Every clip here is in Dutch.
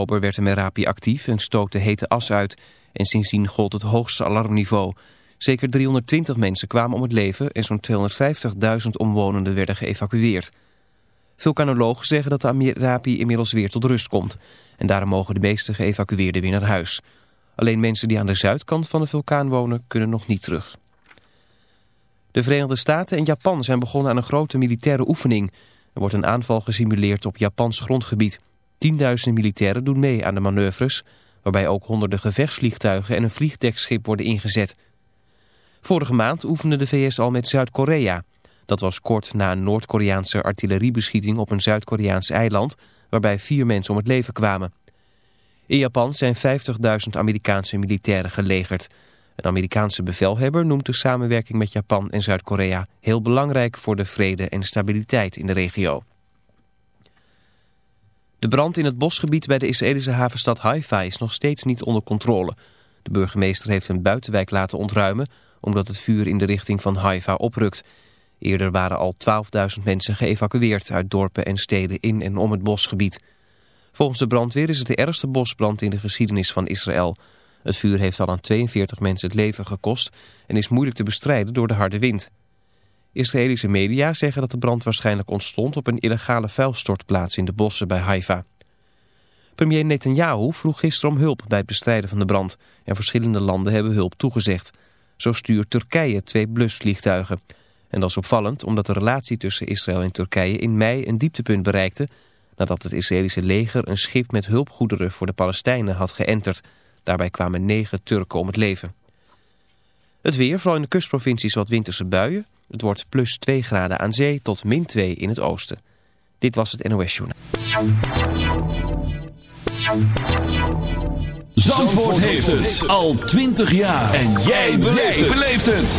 oktober werd de Merapi actief en stootte hete as uit. En sindsdien gold het hoogste alarmniveau. Zeker 320 mensen kwamen om het leven en zo'n 250.000 omwonenden werden geëvacueerd. Vulkanologen zeggen dat de Merapi inmiddels weer tot rust komt. En daarom mogen de meeste geëvacueerden weer naar huis. Alleen mensen die aan de zuidkant van de vulkaan wonen kunnen nog niet terug. De Verenigde Staten en Japan zijn begonnen aan een grote militaire oefening. Er wordt een aanval gesimuleerd op Japans grondgebied. Tienduizenden militairen doen mee aan de manoeuvres... waarbij ook honderden gevechtsvliegtuigen en een vliegdekschip worden ingezet. Vorige maand oefende de VS al met Zuid-Korea. Dat was kort na een Noord-Koreaanse artilleriebeschieting op een Zuid-Koreaans eiland... waarbij vier mensen om het leven kwamen. In Japan zijn 50.000 Amerikaanse militairen gelegerd... Een Amerikaanse bevelhebber noemt de samenwerking met Japan en Zuid-Korea heel belangrijk voor de vrede en stabiliteit in de regio. De brand in het bosgebied bij de Israëlische havenstad Haifa is nog steeds niet onder controle. De burgemeester heeft een buitenwijk laten ontruimen omdat het vuur in de richting van Haifa oprukt. Eerder waren al 12.000 mensen geëvacueerd uit dorpen en steden in en om het bosgebied. Volgens de brandweer is het de ergste bosbrand in de geschiedenis van Israël... Het vuur heeft al aan 42 mensen het leven gekost en is moeilijk te bestrijden door de harde wind. Israëlische media zeggen dat de brand waarschijnlijk ontstond op een illegale vuilstortplaats in de bossen bij Haifa. Premier Netanyahu vroeg gisteren om hulp bij het bestrijden van de brand en verschillende landen hebben hulp toegezegd. Zo stuurt Turkije twee blusvliegtuigen. En dat is opvallend omdat de relatie tussen Israël en Turkije in mei een dieptepunt bereikte nadat het Israëlische leger een schip met hulpgoederen voor de Palestijnen had geënterd. Daarbij kwamen negen Turken om het leven. Het weer, vooral in de kustprovincies wat winterse buien. Het wordt plus 2 graden aan zee tot min 2 in het oosten. Dit was het NOS Journaal. Zandvoort heeft het al 20 jaar. En jij beleeft het.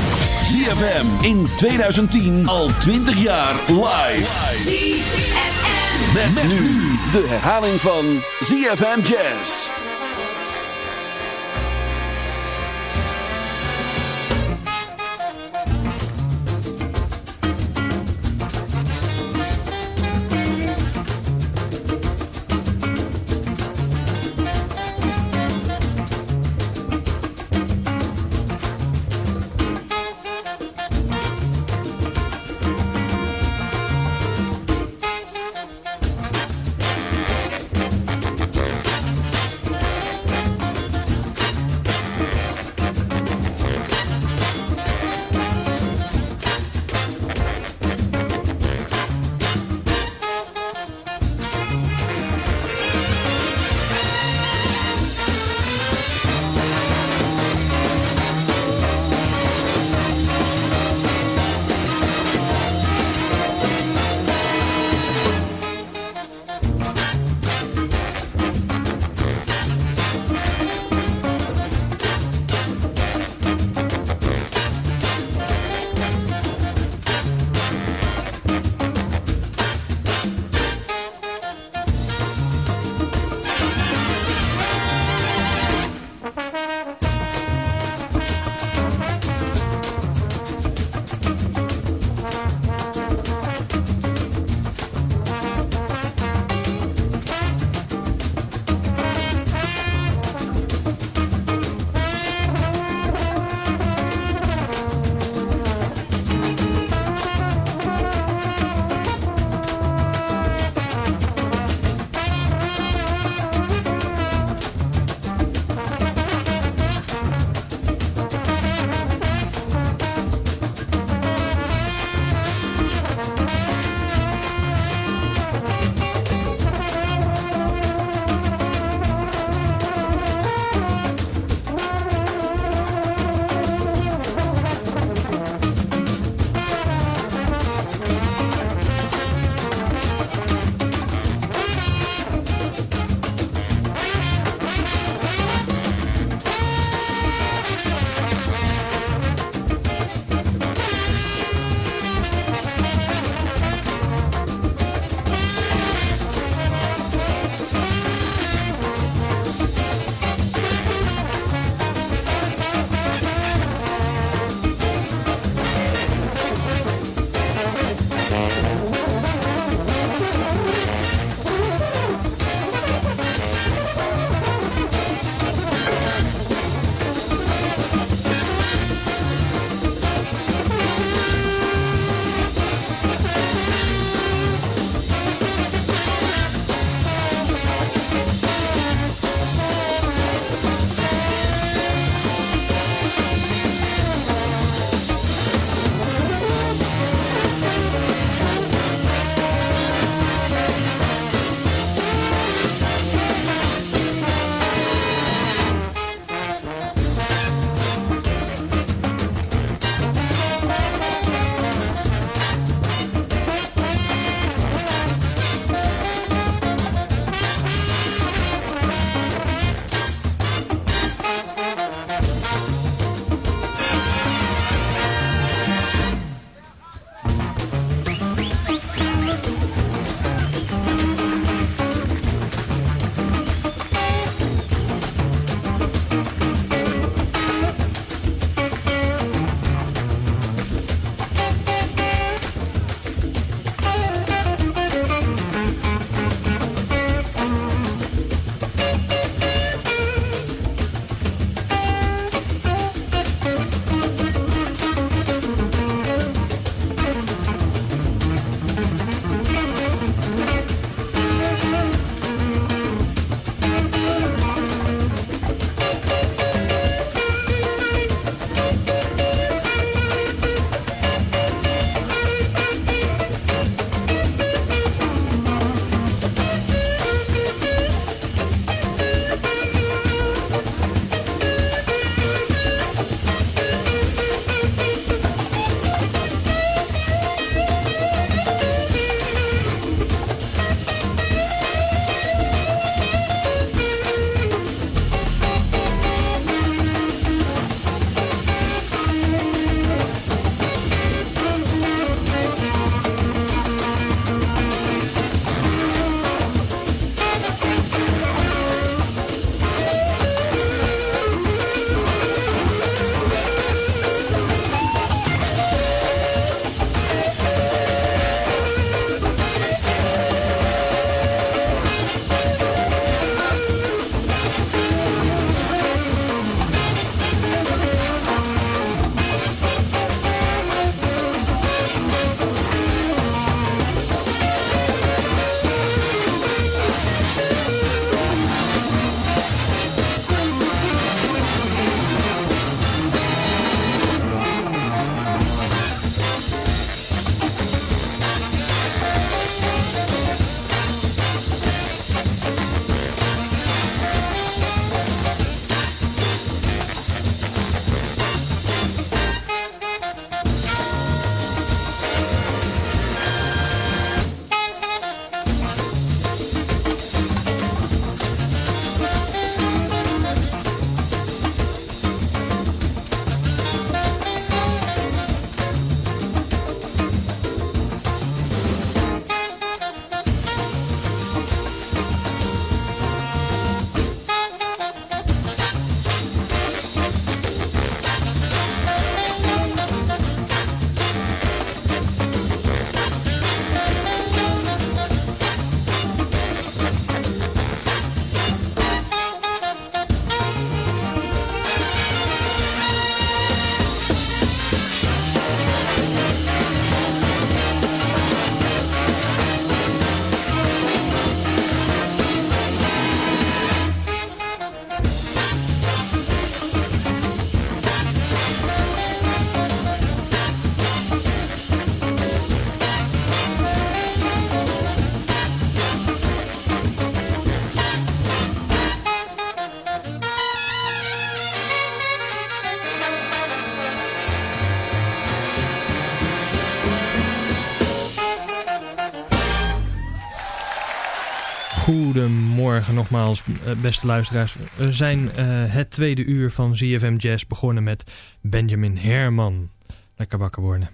ZFM in 2010 al 20 jaar live. ZFM. Met, nu de herhaling van ZFM Jazz. Goedemorgen nogmaals, eh, beste luisteraars. We zijn uh, het tweede uur van ZFM Jazz begonnen met Benjamin Herman. Lekker wakker worden.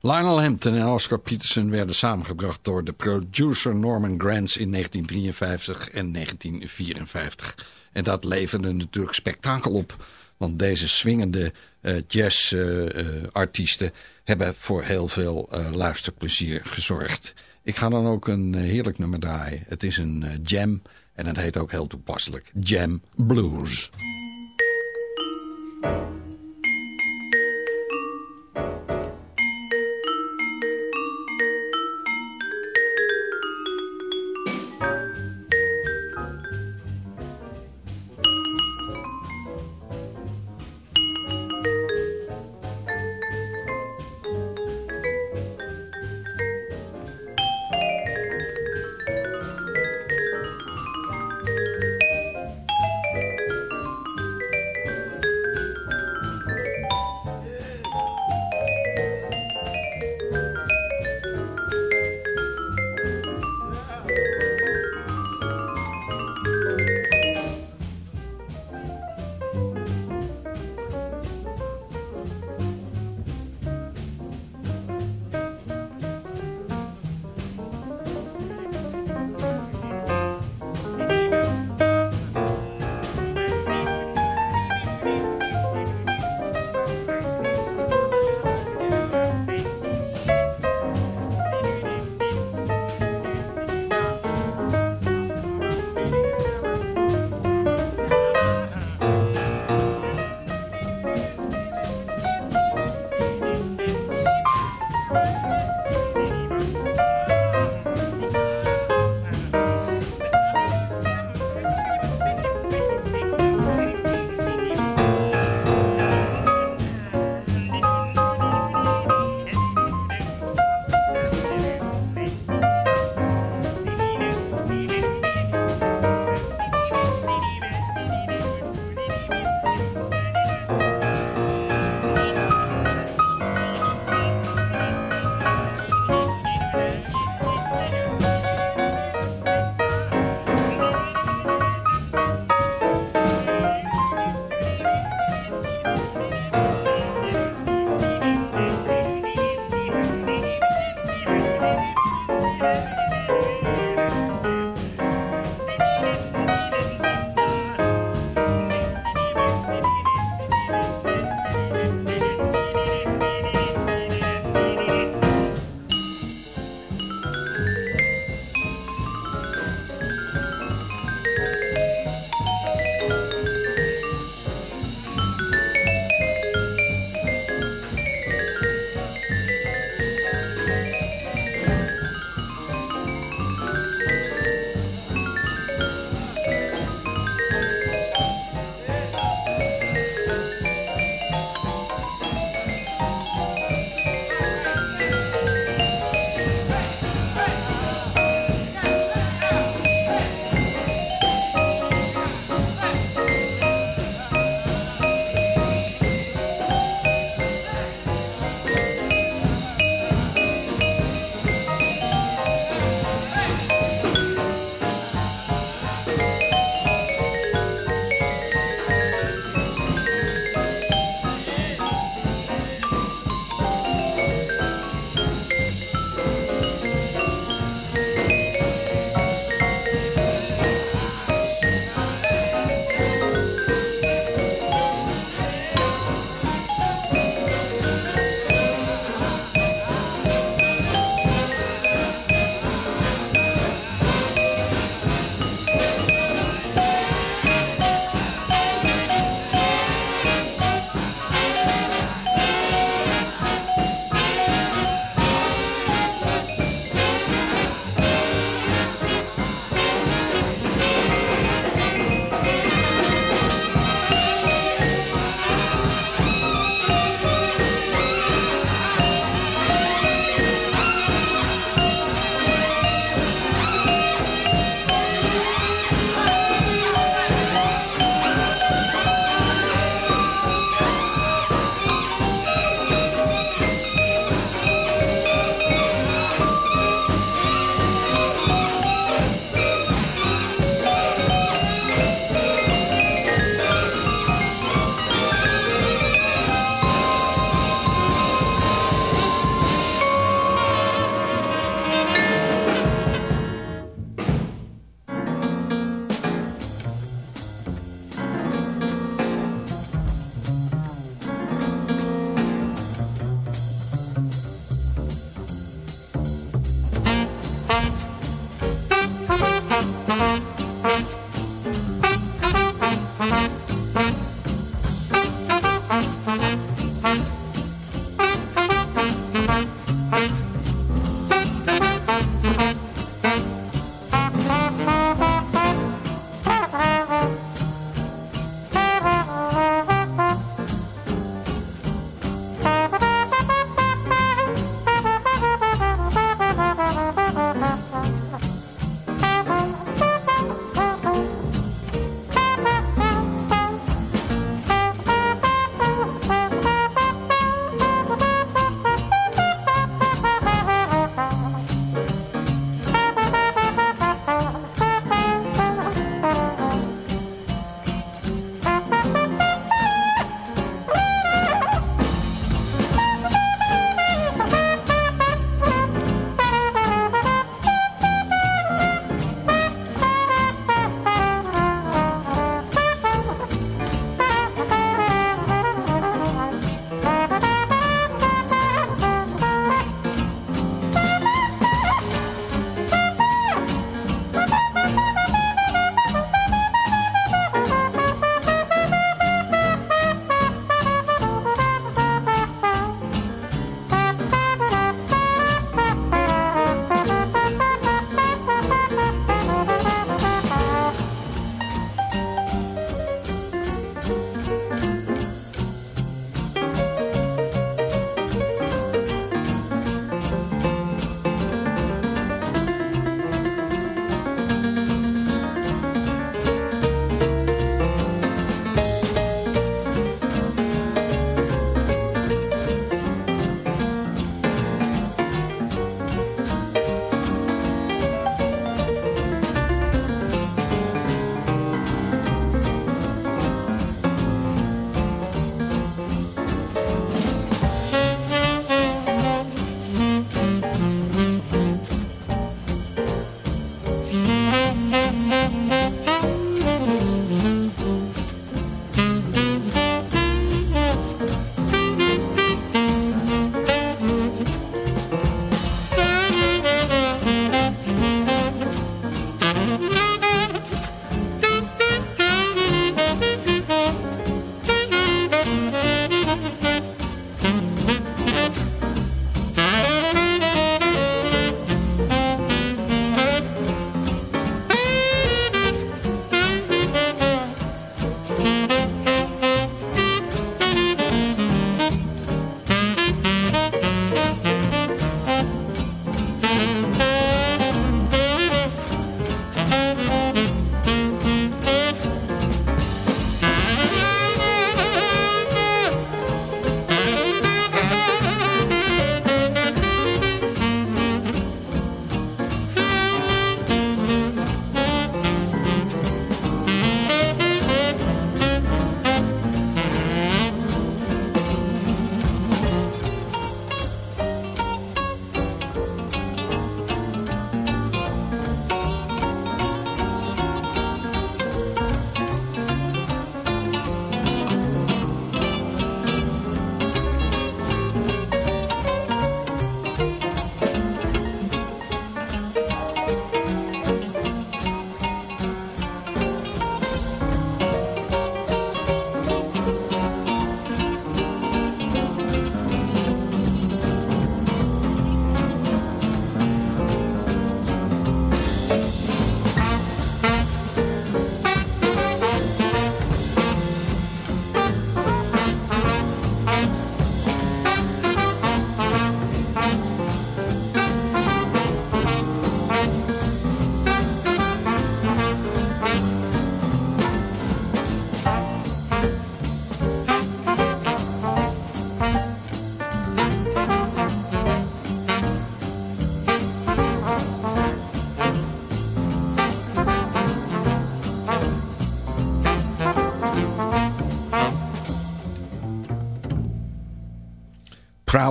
Lionel Hampton en Oscar Peterson werden samengebracht door de producer Norman Granz in 1953 en 1954. En dat leverde natuurlijk spektakel op. Want deze swingende uh, jazzartiesten hebben voor heel veel luisterplezier gezorgd. Ik ga dan ook een heerlijk nummer draaien. Het is een jam en het heet ook heel toepasselijk. Jam Blues.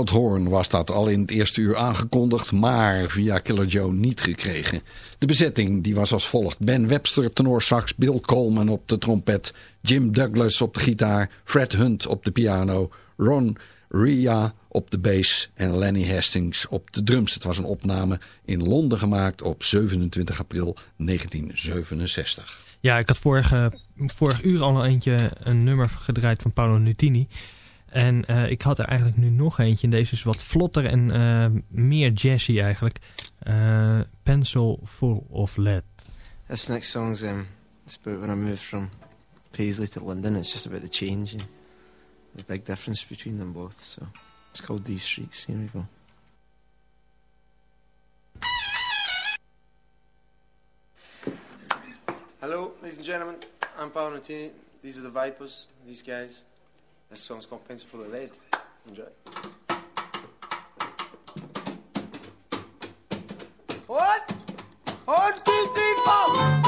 Proudhorn was dat al in het eerste uur aangekondigd, maar via Killer Joe niet gekregen. De bezetting die was als volgt. Ben Webster tenorsax, Bill Coleman op de trompet, Jim Douglas op de gitaar, Fred Hunt op de piano, Ron Ria op de bass en Lenny Hastings op de drums. Het was een opname in Londen gemaakt op 27 april 1967. Ja, ik had vorige, vorig uur al eentje een nummer gedraaid van Paolo Nutini. En uh, ik had er eigenlijk nu nog eentje. En deze is wat vlotter en uh, meer jazzy eigenlijk. Uh, Pencil Full of Lead. This next song's um, it's about when I moved from Paisley to London. It's just about the change and the big difference between them both. So it's called These Streets. Here we go. Hello, ladies and gentlemen. I'm Paolo Nutini. These are the Vipers. These guys. This song's called Pencil Full of Lead. Enjoy. What? One, two, three, four.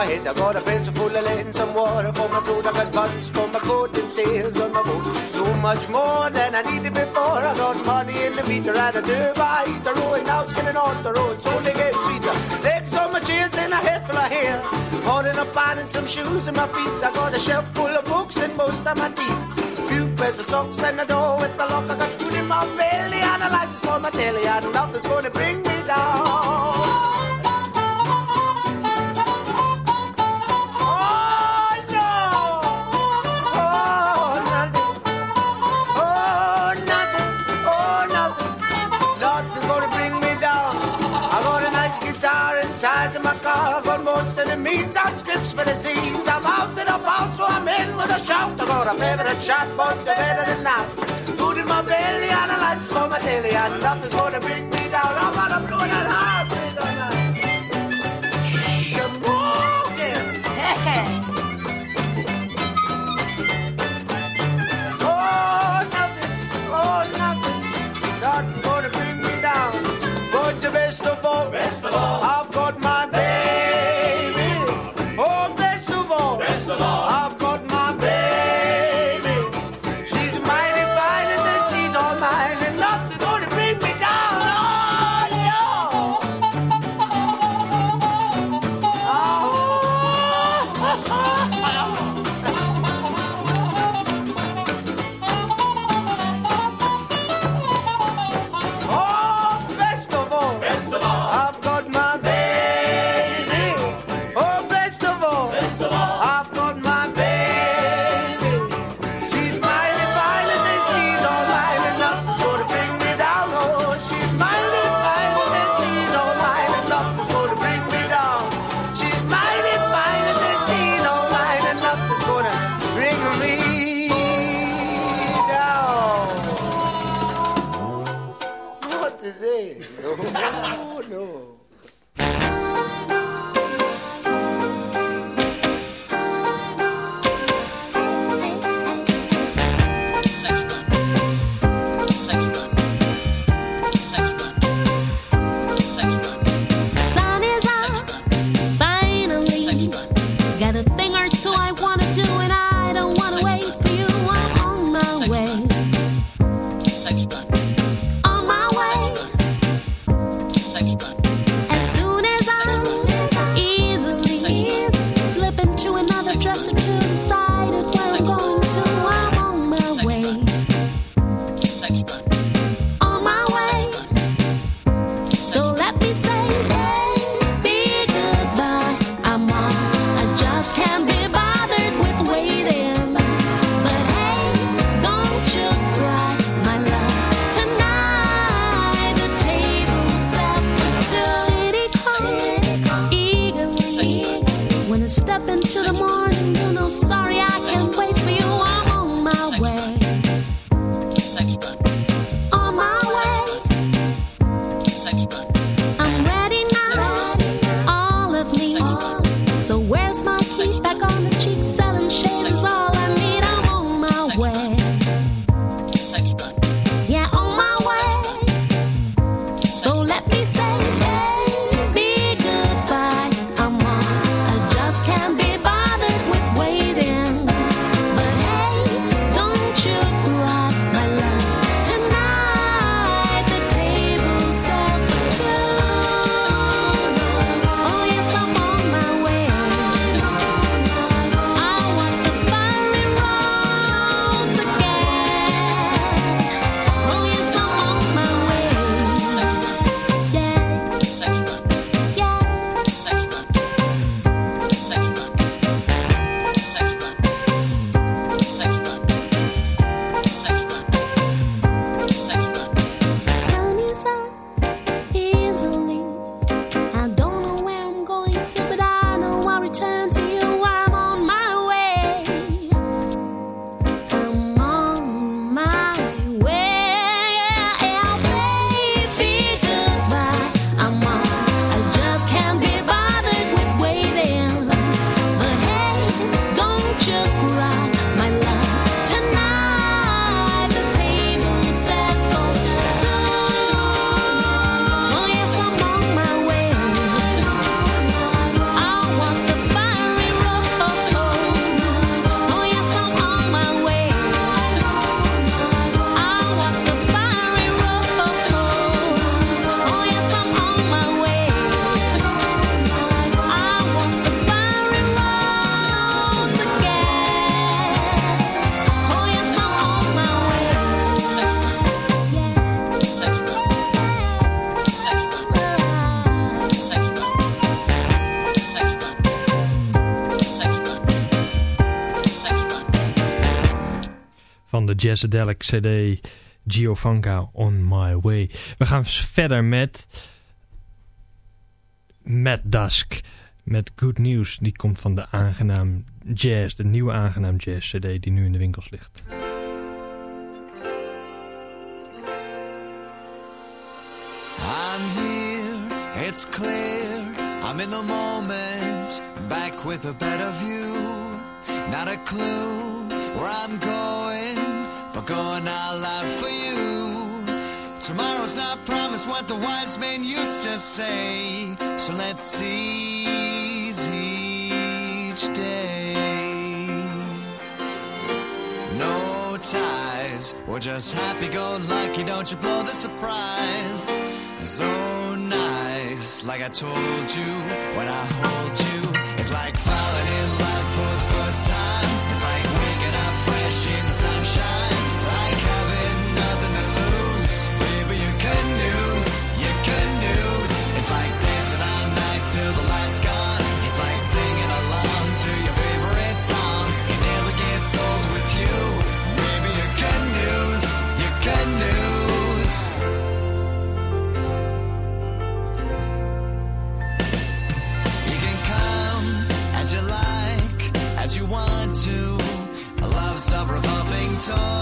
my head. I got a pencil full of lead some water for my throat. I got funds for my coat and sails on my boat. So much more than I needed before. I got money in the meter and a derby eater. Rowing out, skinning on the road, so they get sweeter. Legs on my chairs and a head full of hair. Holding a pan and some shoes in my feet. I got a shelf full of books and most of my teeth. Few pairs of socks and a door with the lock. I got food in my belly and a lights for my telly. And nothing's gonna bring me down. Scripts for the. I'm out and about, so I'm in with a shout. I got a favorite chat, but the better than that. Food in my belly and a for my daily, and nothing's gonna bring me down. I'm on a blue and a Jazzadelic CD Giovanka On My Way. We gaan verder met Mad Dusk. Met Good News. Die komt van de aangenaam jazz. De nieuwe aangenaam jazz CD die nu in de winkels ligt. I'm here, it's clear. I'm in the moment. Back with a better view. Not a clue where I'm going. Going all out for you. Tomorrow's not promised what the wise men used to say. So let's seize each day. No ties, we're just happy go lucky. Don't you blow the surprise. So nice, like I told you, when I hold you, it's like falling in love. song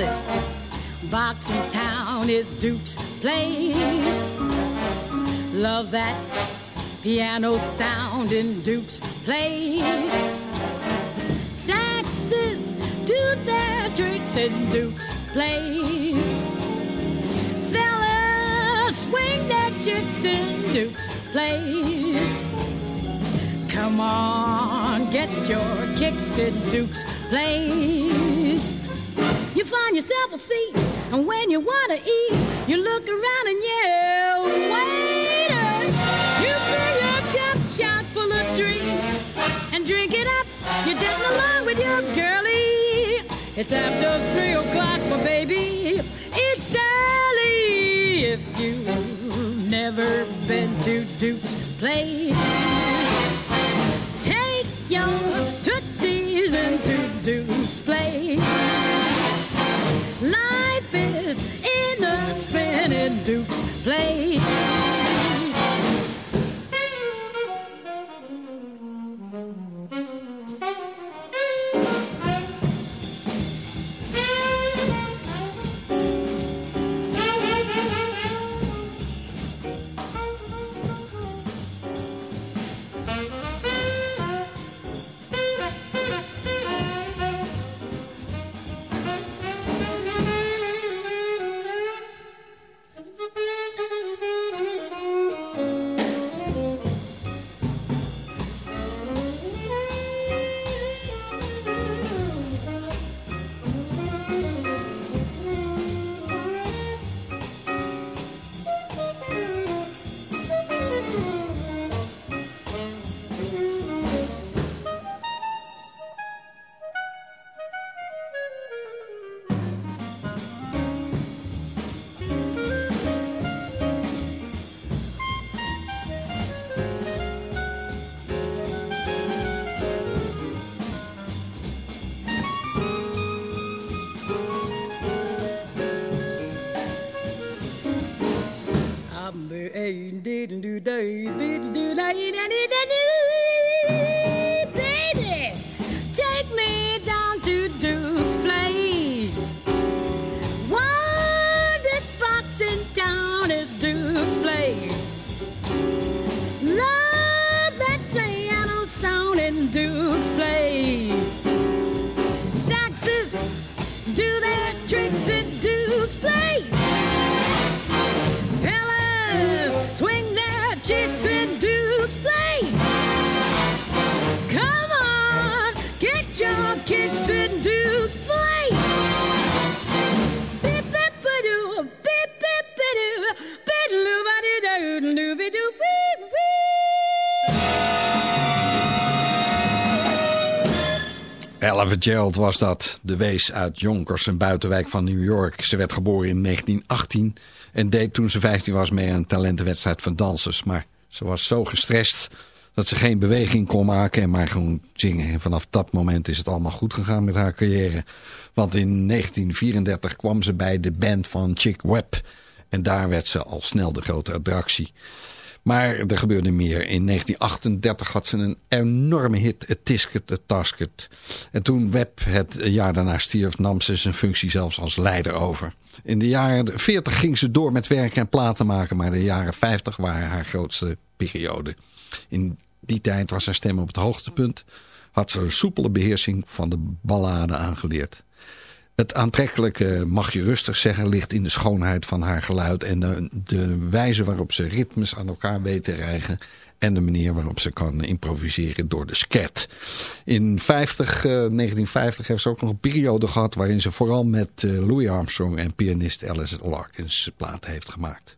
oldest. Boxing Town is Duke's place. Love that piano sound in Duke's place. Saxes do their tricks in Duke's place. Fellas swing their chicks in Duke's place. Come on, get your kicks in Duke's place you find yourself a seat. And when you want to eat, you look around and yell, waiter. You fill your cup chock full of drinks and drink it up. You're dancing along with your girlie. It's after three o'clock, my baby. It's early if you've never been to Duke's Place. Take your tootsies into Duke's Place. dukes play. Ella Fitzgerald was dat, de wees uit Yonkers, een buitenwijk van New York. Ze werd geboren in 1918 en deed toen ze 15 was mee aan een talentenwedstrijd van dansers. Maar ze was zo gestrest dat ze geen beweging kon maken en maar gewoon zingen. En vanaf dat moment is het allemaal goed gegaan met haar carrière. Want in 1934 kwam ze bij de band van Chick Webb en daar werd ze al snel de grote attractie. Maar er gebeurde meer. In 1938 had ze een enorme hit, het Tisket, het Tasket. En toen Webb het jaar daarna stierf, nam ze zijn functie zelfs als leider over. In de jaren 40 ging ze door met werken en platen maken, maar de jaren 50 waren haar grootste periode. In die tijd was haar stem op het hoogtepunt, had ze een soepele beheersing van de ballade aangeleerd. Het aantrekkelijke, mag je rustig zeggen, ligt in de schoonheid van haar geluid en de, wijze waarop ze ritmes aan elkaar weet te rijgen en de manier waarop ze kan improviseren door de scat. In 50, eh, 1950 heeft ze ook nog een periode gehad waarin ze vooral met eh, Louis Armstrong en pianist Alice Larkins platen heeft gemaakt.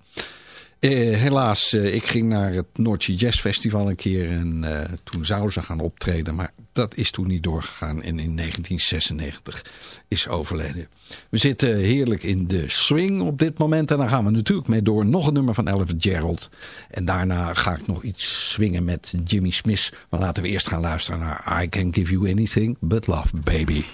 Eh, helaas, eh, ik ging naar het Noordse Jazz Festival een keer en eh, toen zou ze gaan optreden, maar dat is toen niet doorgegaan en in 1996 is overleden. We zitten heerlijk in de swing op dit moment en daar gaan we natuurlijk mee door. Nog een nummer van Elvis Gerald en daarna ga ik nog iets swingen met Jimmy Smith. Maar laten we eerst gaan luisteren naar I Can Give You Anything But Love Baby.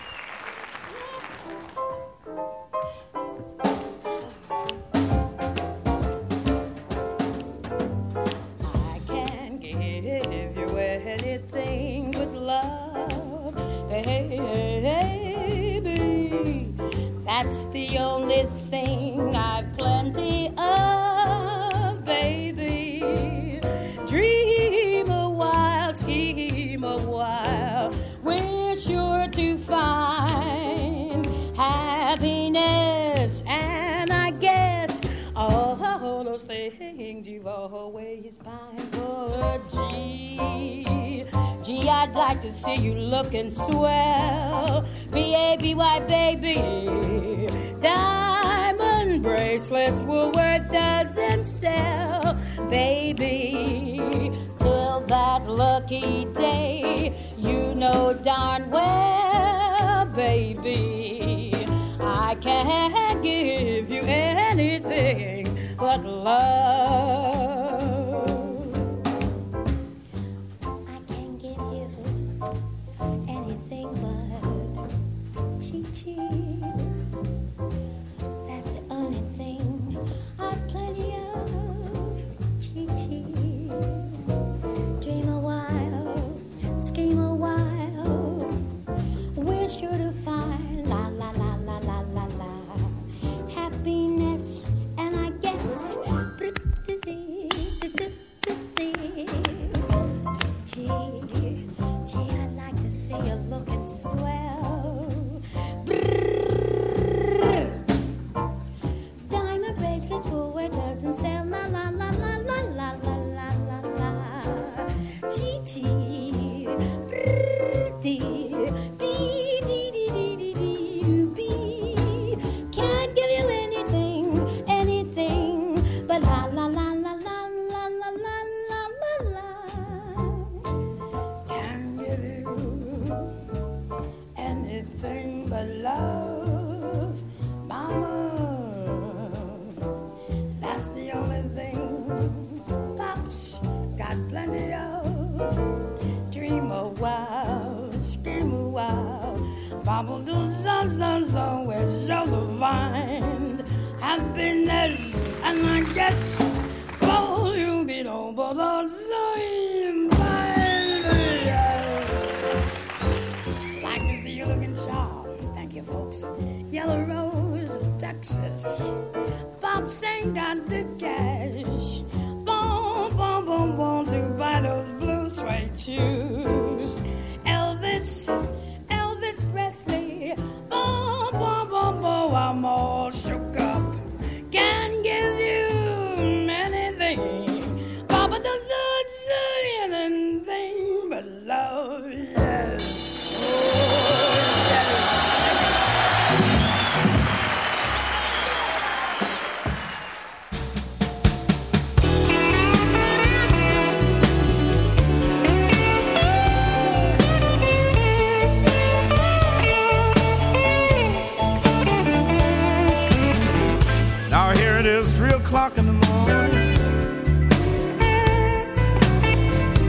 swell. Brrr.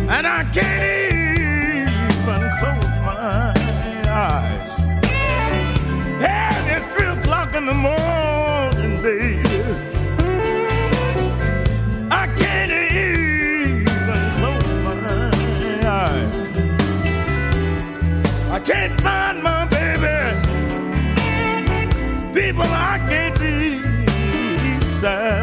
and I can't even close my eyes. Yeah, it's three o'clock in the morning, baby. I can't even close my eyes. I can't find my baby. People I can't be sad.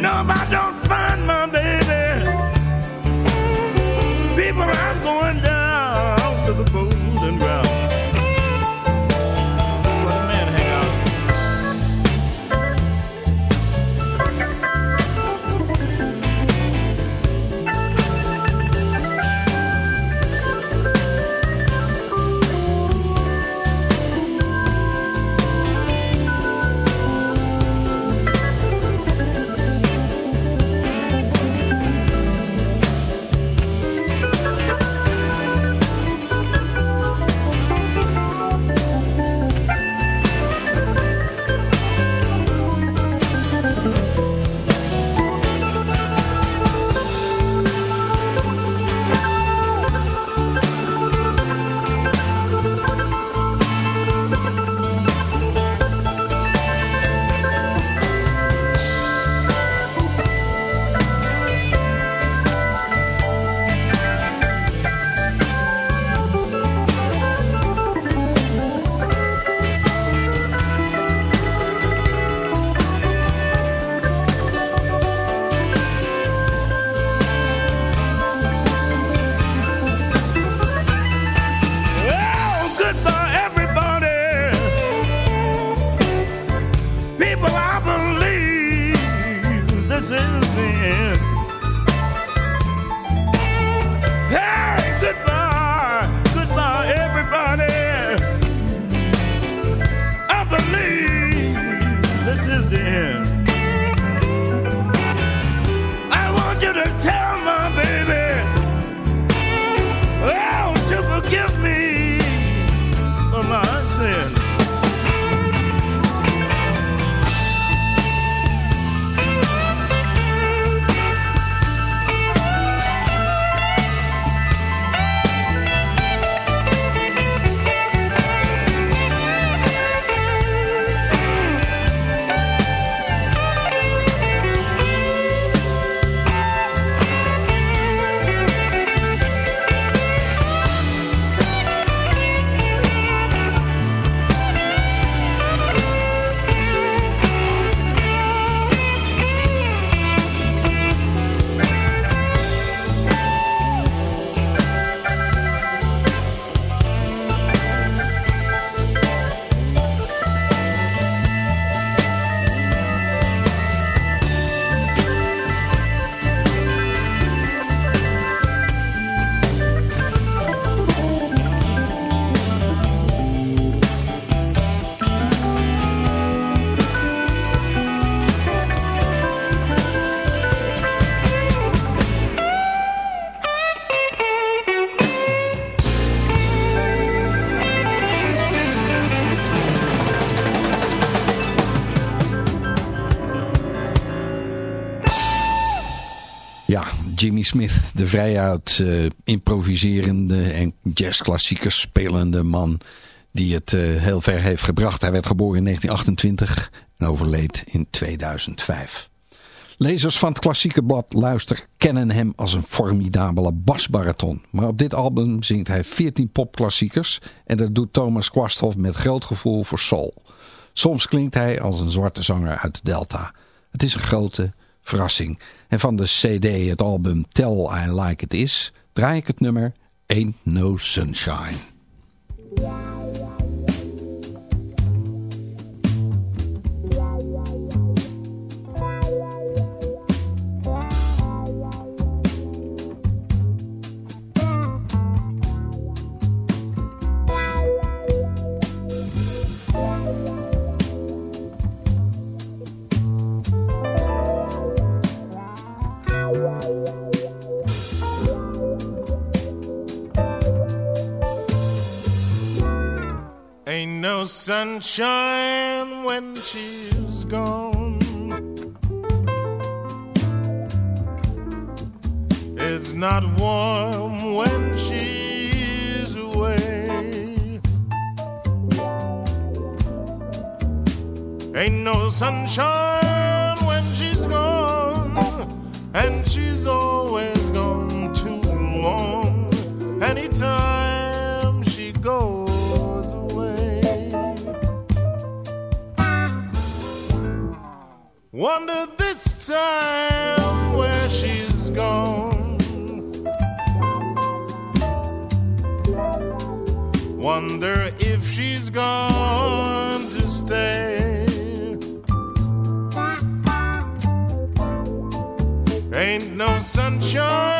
No my Smith, de vrijuit eh, improviserende en jazzklassiekers spelende man die het eh, heel ver heeft gebracht. Hij werd geboren in 1928 en overleed in 2005. Lezers van het klassieke blad Luister kennen hem als een formidabele basbaraton. Maar op dit album zingt hij 14 popklassiekers en dat doet Thomas Kwasthoff met groot gevoel voor soul. Soms klinkt hij als een zwarte zanger uit de Delta. Het is een grote verrassing. En van de cd, het album Tell I Like It Is, draai ik het nummer Ain't No Sunshine. No sunshine when she's gone. It's not warm when she's away. Ain't no sunshine when she's gone, and she's always wonder this time where she's gone. Wonder if she's gone to stay. Ain't no sunshine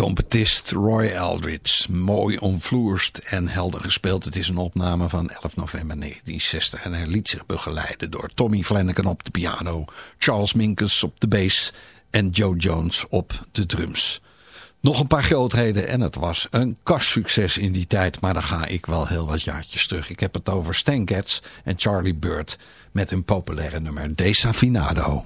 trompetist Roy Aldridge. Mooi omvloerst en helder gespeeld. Het is een opname van 11 november 1960. En hij liet zich begeleiden door Tommy Flanagan op de piano. Charles Minkus op de bass. En Joe Jones op de drums. Nog een paar grootheden en het was een kastsucces in die tijd. Maar dan ga ik wel heel wat jaartjes terug. Ik heb het over Stan Getz en Charlie Bird met hun populaire nummer Desafinado.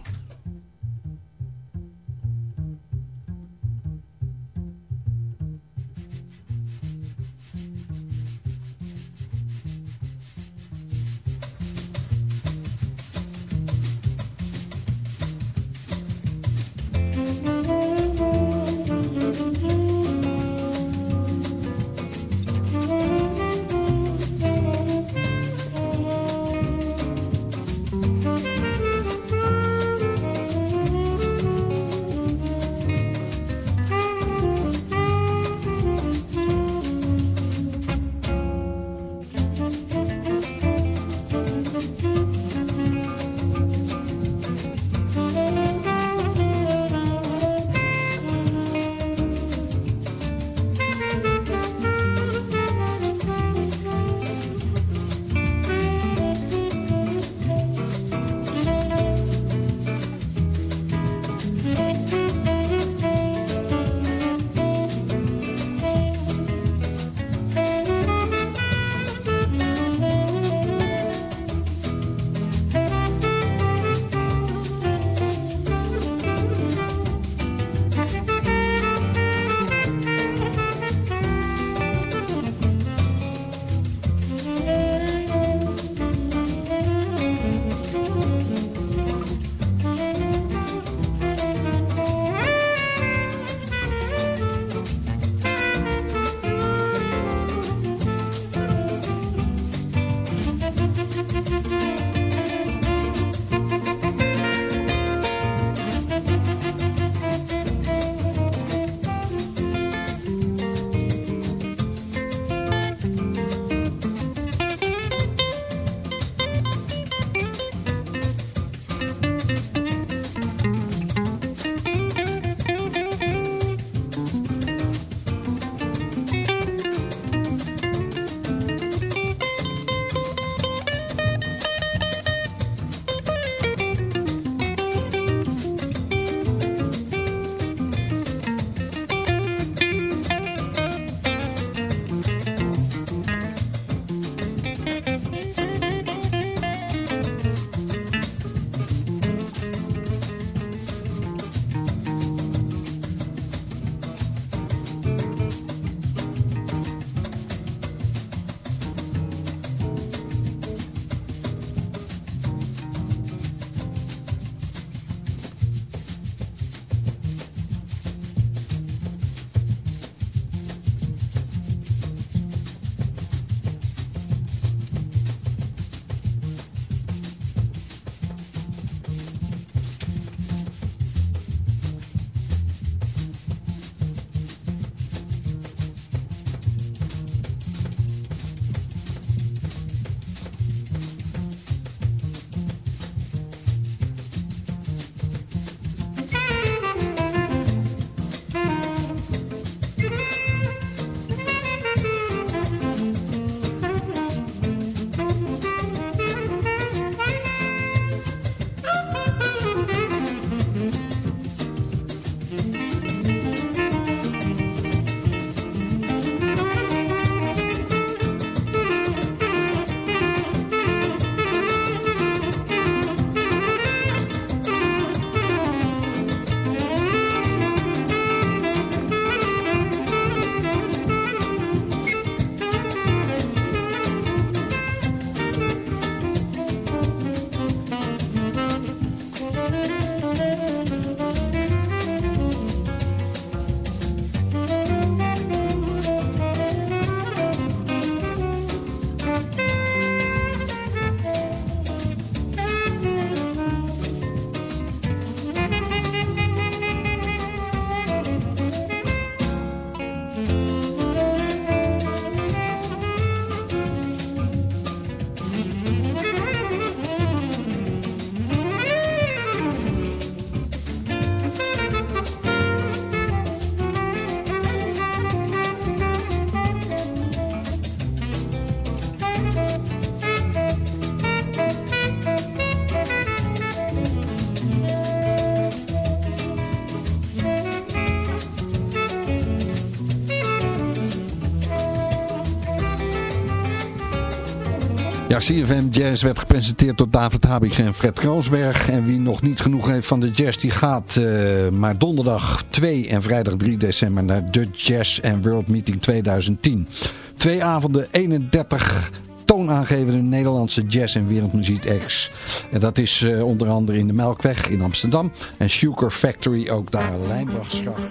Ja, CFM Jazz werd gepresenteerd door David Habig en Fred Kroonsberg. En wie nog niet genoeg heeft van de jazz, die gaat uh, maar donderdag 2 en vrijdag 3 december naar de Jazz and World Meeting 2010. Twee avonden, 31 toonaangevende Nederlandse jazz- en wereldmuziek acts. En dat is uh, onder andere in de Melkweg in Amsterdam. En Sugar Factory ook daar, Lijnbachsgracht.